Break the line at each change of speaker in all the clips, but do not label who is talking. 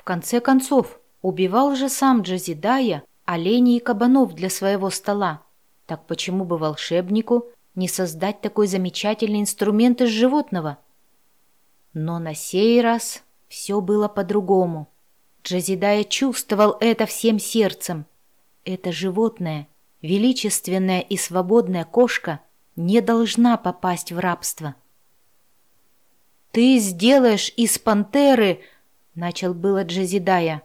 В конце концов, убивал же сам Джазидая оленей и кабанов для своего стола. Так почему бы волшебнику не создать такой замечательный инструмент из животного? Но на сей раз все было по-другому. Джазидая чувствовал это всем сердцем. Это животное, величественная и свободная кошка, не должна попасть в рабство. «Ты сделаешь из пантеры...» — начал было Джазидая.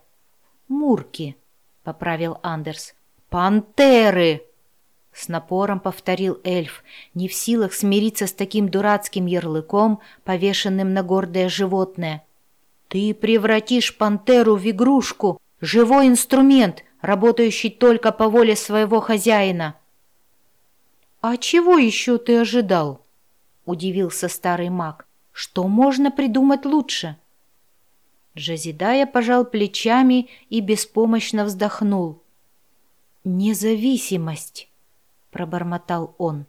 «Мурки», — поправил Андерс. «Пантеры!» С напором повторил эльф, не в силах смириться с таким дурацким ярлыком, повешенным на гордое животное. «Ты превратишь пантеру в игрушку, живой инструмент, работающий только по воле своего хозяина». «А чего еще ты ожидал?» — удивился старый маг. «Что можно придумать лучше?» Джазидая пожал плечами и беспомощно вздохнул. «Независимость», — пробормотал он.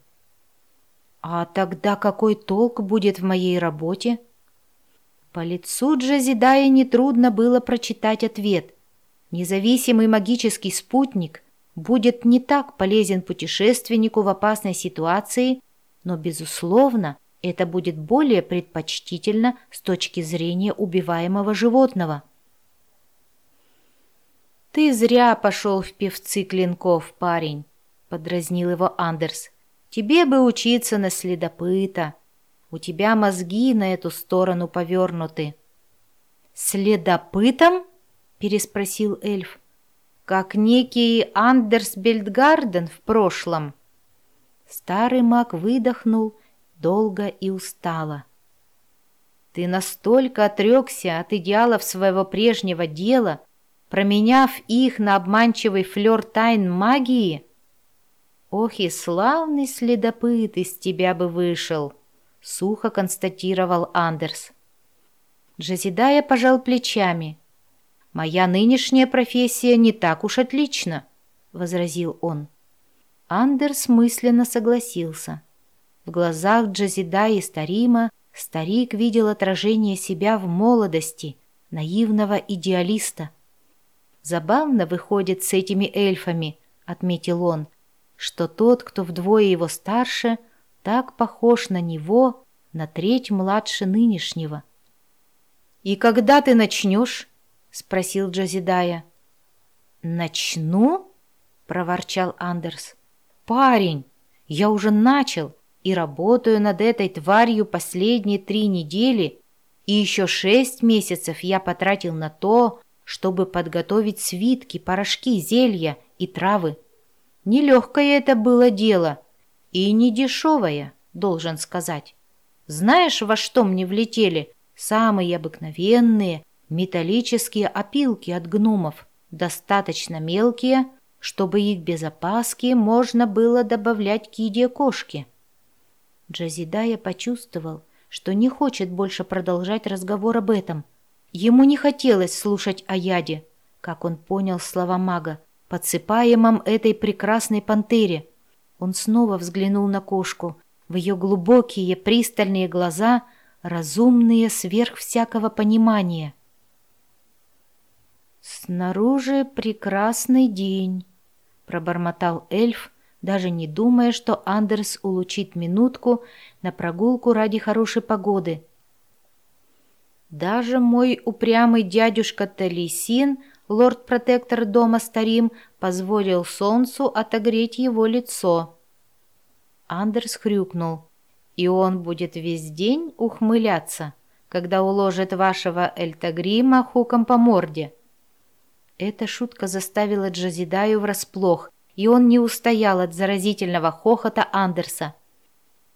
«А тогда какой толк будет в моей работе?» По лицу Джазидая нетрудно было прочитать ответ. Независимый магический спутник будет не так полезен путешественнику в опасной ситуации, но, безусловно, это будет более предпочтительно с точки зрения убиваемого животного. «Ты зря пошел в певцы клинков, парень», — подразнил его Андерс. «Тебе бы учиться на следопыта. У тебя мозги на эту сторону повернуты». «Следопытом?» — переспросил эльф. «Как некий Андерс Бельдгарден в прошлом». Старый маг выдохнул долго и устало. Ты настолько отрекся от идеалов своего прежнего дела, променяв их на обманчивый флер тайн магии? Ох и славный следопыт из тебя бы вышел, сухо констатировал Андерс. Джазидая пожал плечами. «Моя нынешняя профессия не так уж отлична», — возразил он. Андерс мысленно согласился. В глазах Джазида и Старима старик видел отражение себя в молодости, наивного идеалиста. «Забавно выходит с этими эльфами», — отметил он, «что тот, кто вдвое его старше, так похож на него, на треть младше нынешнего». «И когда ты начнешь?» — спросил Джазидая. «Начну?» — проворчал Андерс. «Парень, я уже начал и работаю над этой тварью последние три недели, и еще шесть месяцев я потратил на то, чтобы подготовить свитки, порошки, зелья и травы. Нелегкое это было дело и не дешевое, должен сказать. Знаешь, во что мне влетели самые обыкновенные металлические опилки от гномов, достаточно мелкие, чтобы их без опаски можно было добавлять к еде кошки. Джазидая почувствовал, что не хочет больше продолжать разговор об этом. Ему не хотелось слушать о яде, как он понял слова мага, подсыпаемом этой прекрасной пантере. Он снова взглянул на кошку. В ее глубокие пристальные глаза, разумные сверх всякого понимания. «Снаружи прекрасный день», — пробормотал эльф, даже не думая, что Андерс улучит минутку на прогулку ради хорошей погоды. Даже мой упрямый дядюшка Талисин, лорд-протектор дома Старим, позволил солнцу отогреть его лицо. Андерс хрюкнул. «И он будет весь день ухмыляться, когда уложит вашего Эльтагрима хуком по морде». Эта шутка заставила Джазидаю врасплох, и он не устоял от заразительного хохота Андерса.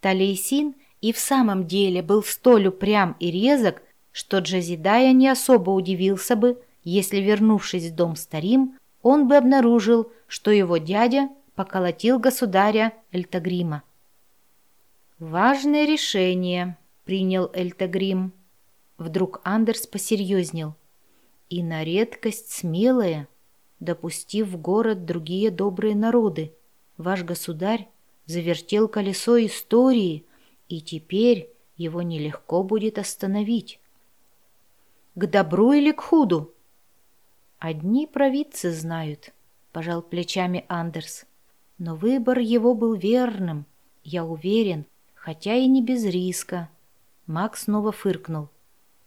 Талейсин и в самом деле был столь упрям и резок, что Джазидая не особо удивился бы, если, вернувшись в дом старим, он бы обнаружил, что его дядя поколотил государя Эльтагрима. «Важное решение», — принял Эльтагрим. Вдруг Андерс посерьезнел. «И на редкость смелое» допустив в город другие добрые народы. Ваш государь завертел колесо истории, и теперь его нелегко будет остановить. «К добру или к худу?» Одни провидцы знают, пожал плечами Андерс. Но выбор его был верным, я уверен, хотя и не без риска. Макс снова фыркнул.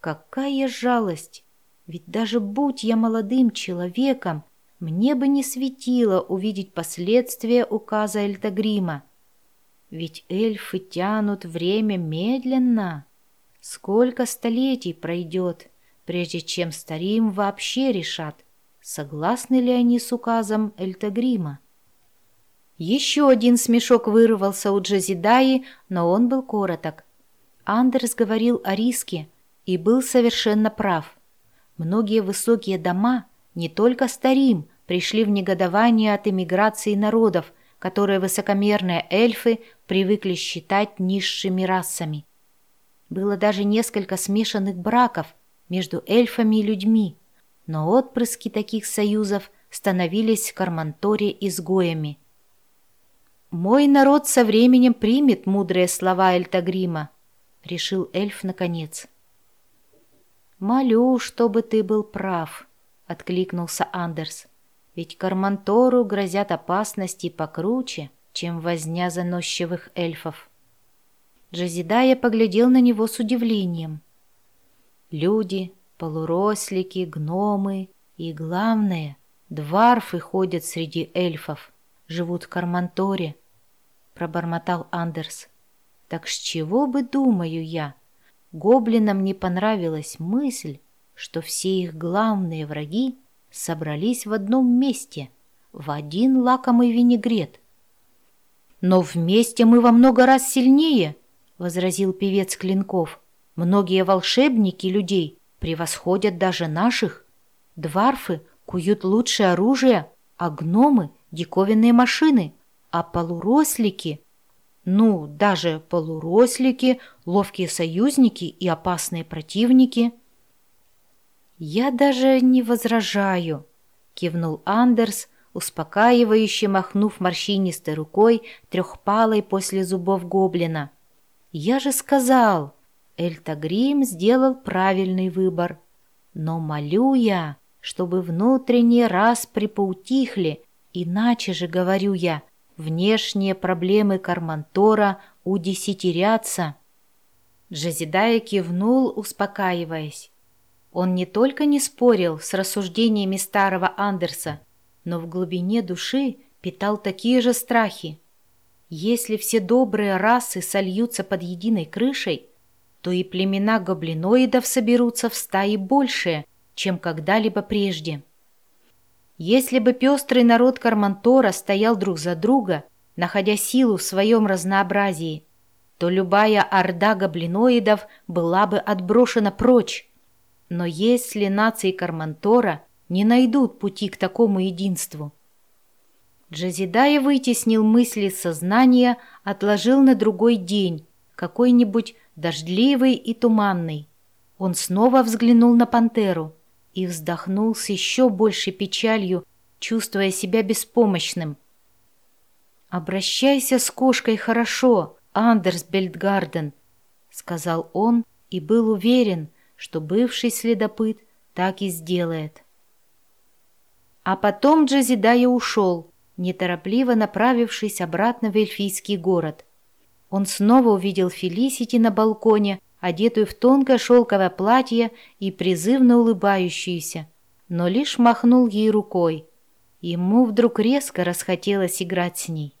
Какая жалость! Ведь даже будь я молодым человеком, мне бы не светило увидеть последствия указа Эльтагрима. Ведь эльфы тянут время медленно. Сколько столетий пройдет, прежде чем старим вообще решат, согласны ли они с указом Эльтагрима. Еще один смешок вырвался у Джазидаи, но он был короток. Андерс говорил о риске и был совершенно прав. Многие высокие дома, не только старим, пришли в негодование от эмиграции народов, которые высокомерные эльфы привыкли считать низшими расами. Было даже несколько смешанных браков между эльфами и людьми, но отпрыски таких союзов становились в Карманторе изгоями. «Мой народ со временем примет мудрые слова Эльтагрима», — решил эльф наконец. «Молю, чтобы ты был прав», — откликнулся Андерс. Ведь Кармантору грозят опасности покруче, чем возня заносчивых эльфов. Джазидая поглядел на него с удивлением. Люди, полурослики, гномы и, главное, дварфы ходят среди эльфов, живут в Карманторе, — пробормотал Андерс. Так с чего бы, думаю я, гоблинам не понравилась мысль, что все их главные враги собрались в одном месте, в один лакомый винегрет. «Но вместе мы во много раз сильнее», — возразил певец Клинков. «Многие волшебники людей превосходят даже наших. Дварфы куют лучшее оружие, а гномы — диковинные машины, а полурослики — ну, даже полурослики, ловкие союзники и опасные противники — «Я даже не возражаю», — кивнул Андерс, успокаивающе махнув морщинистой рукой, трехпалой после зубов гоблина. «Я же сказал, Эльтагрим сделал правильный выбор. Но молю я, чтобы внутренние распри поутихли, иначе же, говорю я, внешние проблемы Кармантора удесятерятся». Джазидая кивнул, успокаиваясь. Он не только не спорил с рассуждениями старого Андерса, но в глубине души питал такие же страхи. Если все добрые расы сольются под единой крышей, то и племена гоблиноидов соберутся в стаи большие, чем когда-либо прежде. Если бы пестрый народ Кармантора стоял друг за друга, находя силу в своем разнообразии, то любая орда гоблиноидов была бы отброшена прочь, но если нации Кармантора не найдут пути к такому единству? Джазидая вытеснил мысли сознания, отложил на другой день, какой-нибудь дождливый и туманный. Он снова взглянул на пантеру и вздохнул с еще большей печалью, чувствуя себя беспомощным. «Обращайся с кошкой хорошо, Андерс Бельдгарден», — сказал он и был уверен, что бывший следопыт так и сделает. А потом Джазидая ушел, неторопливо направившись обратно в эльфийский город. Он снова увидел Фелисити на балконе, одетую в тонкое шелковое платье и призывно улыбающуюся, но лишь махнул ей рукой. Ему вдруг резко расхотелось играть с ней.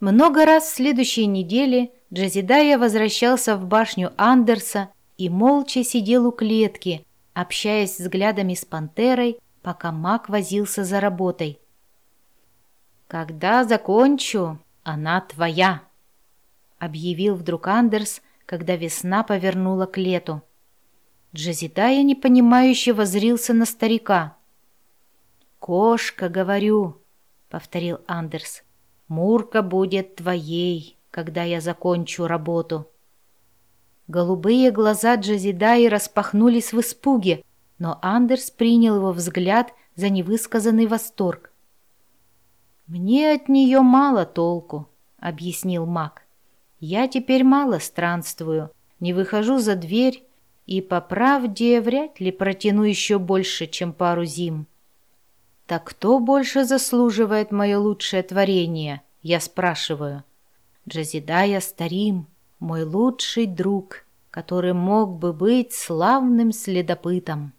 Много раз в следующей неделе Джазидая возвращался в башню Андерса и молча сидел у клетки, общаясь взглядами с пантерой, пока маг возился за работой. «Когда закончу, она твоя», — объявил вдруг Андерс, когда весна повернула к лету. Джазидая непонимающе возрился на старика. «Кошка, говорю», — повторил Андерс, — «Мурка будет твоей, когда я закончу работу». Голубые глаза Джазидаи распахнулись в испуге, но Андерс принял его взгляд за невысказанный восторг. «Мне от нее мало толку», — объяснил маг. «Я теперь мало странствую, не выхожу за дверь, и, по правде, вряд ли протяну еще больше, чем пару зим. Так кто больше заслуживает мое лучшее творение, я спрашиваю. Джазидая Старим, мой лучший друг, который мог бы быть славным следопытом.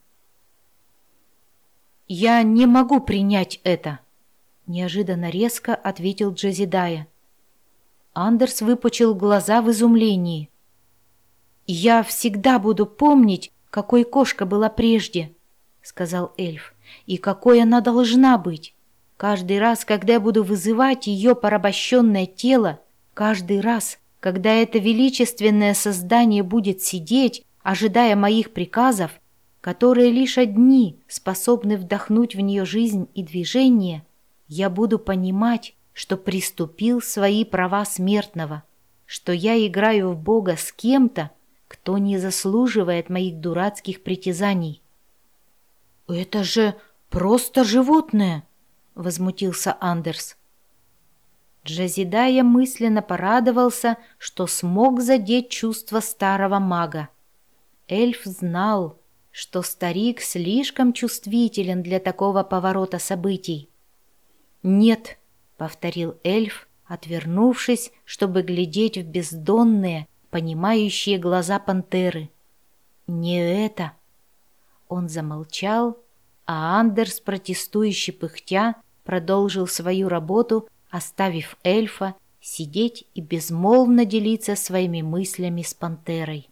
«Я не могу принять это!» Неожиданно резко ответил Джазидая. Андерс выпучил глаза в изумлении. «Я всегда буду помнить, какой кошка была прежде», — сказал эльф, — «и какой она должна быть. Каждый раз, когда я буду вызывать ее порабощенное тело, каждый раз, когда это величественное создание будет сидеть, ожидая моих приказов, которые лишь одни способны вдохнуть в нее жизнь и движение, я буду понимать, что приступил свои права смертного, что я играю в Бога с кем-то, кто не заслуживает моих дурацких притязаний. «Это же просто животное!» — возмутился Андерс. Джазидая мысленно порадовался, что смог задеть чувства старого мага. Эльф знал, что старик слишком чувствителен для такого поворота событий. «Нет», — повторил эльф, отвернувшись, чтобы глядеть в бездонные, понимающие глаза пантеры. «Не это!» Он замолчал, а Андерс, протестующий пыхтя, продолжил свою работу, оставив эльфа сидеть и безмолвно делиться своими мыслями с пантерой.